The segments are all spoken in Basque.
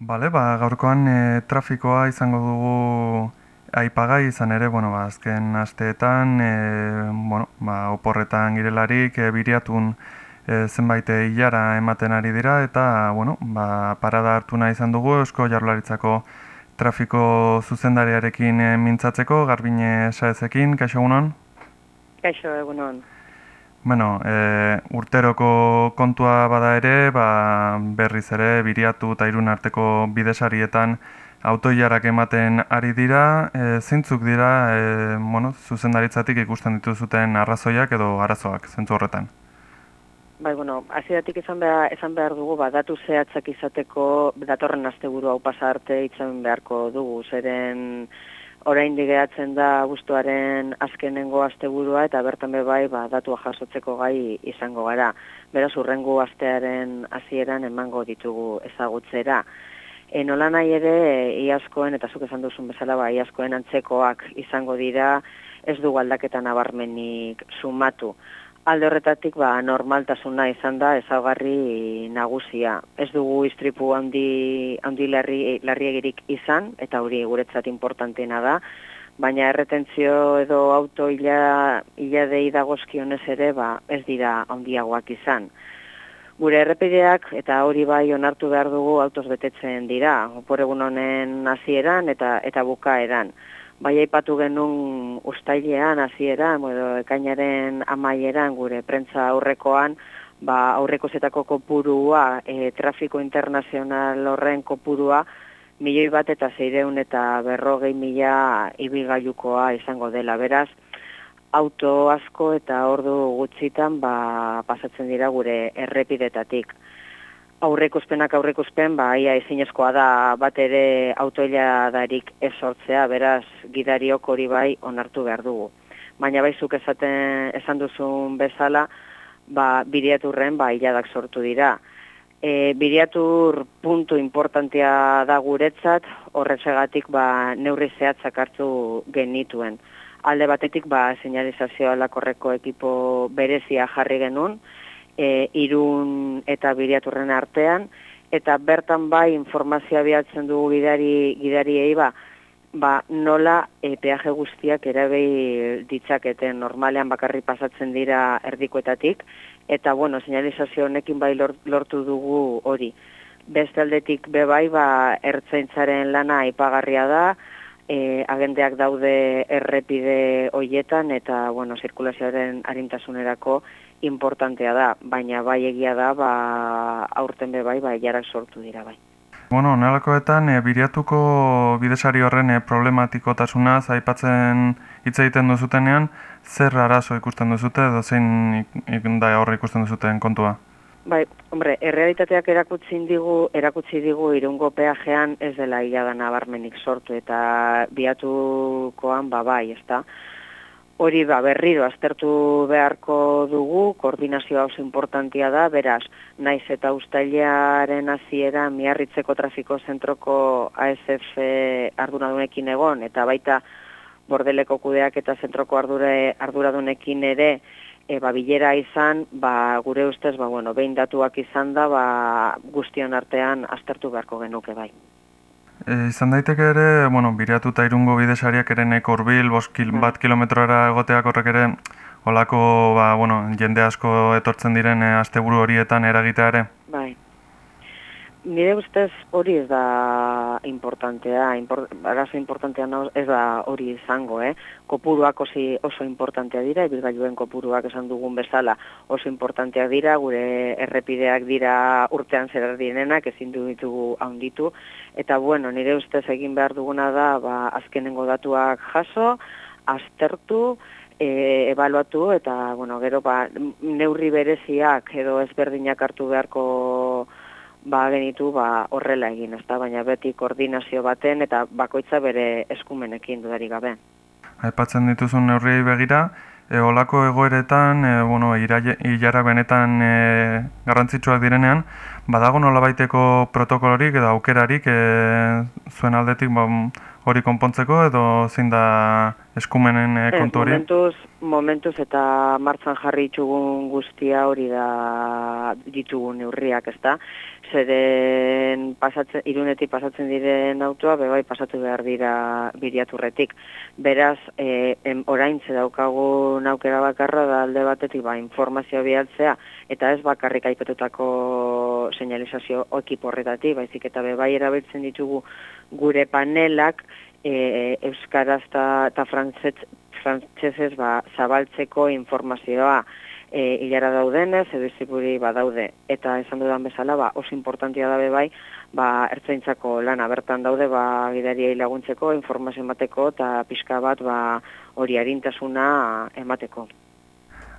Bale, ba, gaurkoan e, trafikoa izango dugu aipagai izan ere, bueno, ba, azken asteetan, e, bueno, ba, oporretan girelarik, e, biriatun e, zenbait hilara ematen ari dira, eta, bueno, ba, parada hartu nahi izan dugu, eusko jarlaritzako trafiko zuzendariarekin e, mintzatzeko, garbine saezekin, kaixo egunon? Kaixo egunon. Bueno, e, urteroko kontua bada ere, ba, berriz ere, biriatu eta irun arteko bidesarietan autoiarak ematen ari dira, e, zintzuk dira, e, bueno, zuzendaritzatik ikusten dituzuten arrazoiak edo arazoak, zentzu horretan? Bai, bueno, azidatik izan behar, izan behar dugu, ba, datu zehatzak izateko, datorren asteburu hau pasa arte itzen beharko dugu, zeren orain digeatzen da guztuaren azkenengo asteburua eta bertan be bai ba, datua jasotzeko gai izango gara. Beraz, urrengu astearen hasieran emango ditugu ezagutzera. E, nola nahi ere, iazkoen, eta zuk esan duzun bezala, ba, iazkoen antzekoak izango dira, ez du aldaketan nabarmenik sumatu alde horretatik ba, normaltasuna izan da ezaugarri nagusia. Ez dugu istripu handi, handi larri, larriegirik izan, eta hori guretzat importantena da, baina erretentzio edo auto ila, ila dei dagozkionez ere ba, ez dira handiagoak izan. Gure errepideak eta hori bai onartu behar dugu autos betetzen dira, oporegun honen hasieran eta eta bukaeran bai aipatu genuen ustailean hasiera edo ekainaren amaieran gure prentza aurrekoan ba aurreko zetako kopurua e, trafiko internazional horren kopurua milioi bat eta zeireun eta berrogei mila ibilgailukoa izango dela. Beraz auto asko eta ordu gutxitan ba, pasatzen dira gure errepidetatik aurreikuspenak aurreikuspen, ba, ia ezinezkoa da bat ere autoila darik ez sortzea, beraz, gidariok hori bai onartu behar dugu. Baina baizuk esaten, esan duzun bezala, ba, biriaturren, ba, iladak sortu dira. E, biriatur puntu importantia da guretzat, horretzegatik, ba, neurri zehatzak hartu genituen. Alde batetik, ba, señalizazioa lakorreko ekipo berezia jarri genuen, e, irun eta biriaturren artean, eta bertan bai informazioa bihatzen dugu gidari, gidari ba, ba, nola e, peaje guztiak erabei ditzaketen normalean bakarri pasatzen dira erdikoetatik, eta bueno, señalizazio honekin bai lortu dugu hori. Beste aldetik be bai, ba, ertzaintzaren lana ipagarria da, e, agendeak daude errepide hoietan eta bueno, zirkulazioaren arintasunerako importantea da, baina bai egia da, ba, aurten be bai, bai, jarak sortu dira bai. Bueno, nelakoetan, e, biriatuko bidesari horren e, problematikotasuna aipatzen hitz egiten duzutenean, zer arazo ikusten duzute, edo zein da horre ikusten duzuten kontua? Bai, hombre, errealitateak erakutsi digu, erakutsi digu irungo peajean ez dela ia da nabarmenik sortu eta biatukoan ba bai, ezta? Hori ba berriro aztertu beharko dugu, koordinazioa oso importantia da, beraz, naiz eta ustailaren hasiera miarritzeko trafiko zentroko ASF arduradunekin egon, eta baita bordeleko kudeak eta zentroko ardure, arduradunekin ere, e, ba, bilera izan, ba, gure ustez, ba, bueno, behin datuak izan da, ba, guztion artean aztertu beharko genuke bai. E, izan daiteke ere, bueno, bireatu eta irungo bidesariak ere neko urbil, kil, mm. bat kilometroara egoteak horrek ere, olako, ba, bueno, jende asko etortzen diren e, asteburu horietan eragitea ere? Bai, Nire ustez hori ez da importantea, import, arazo importantea ez da hori izango, eh? Kopuruak osi, oso importantea dira, ibilgailuen kopuruak esan dugun bezala oso importanteak dira, gure errepideak dira urtean zer dienenak, ezin du ditugu haunditu, eta bueno, nire ustez egin behar duguna da, ba, azkenengo datuak jaso, aztertu, e, ebaluatu, eta bueno, gero ba, neurri bereziak edo ezberdinak hartu beharko ba genitu ba horrela egin, ezta, baina beti koordinazio baten eta bakoitza bere eskumenekin dudari gabe. Aipatzen dituzun neurriei begira, e, olako egoeretan, e, bueno, ilara benetan e, garrantzitsuak direnean, Badago nolabaiteko protokolorik edo aukerarik e, zuen aldetik ba, hori konpontzeko edo zein da eskumenen e, kontu hori? momentuz, momentuz eta martzan jarri itxugun guztia hori da ditugun neurriak, ezta? Zeren pasatzen, irunetik pasatzen diren autoa, bebai pasatu behar dira biriaturretik. Beraz, e, em, orain daukagun aukera bakarra da alde batetik ba, informazio bialtzea, eta ez bakarrik aipetutako señalizazio ekipo horretatik, baizik eta bebai erabiltzen ditugu gure panelak e, euskaraz eta frantzesez ba, zabaltzeko informazioa e, hilara daudenez, edo izipuri badaude. Eta esan dudan bezala, ba, oso importantia dabe bai, ba, ertzaintzako lana bertan daude, ba, gidariai laguntzeko, informazio emateko, eta pixka bat, ba, hori harintasuna emateko.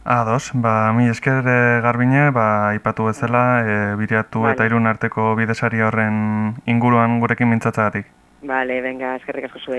Ados, ba, mi esker e, garbine, ba, ipatu bezala, e, biriatu eta irun arteko bidesari horren inguruan gurekin mintzatzagatik. Vale, venga, eskerrik asko zuei.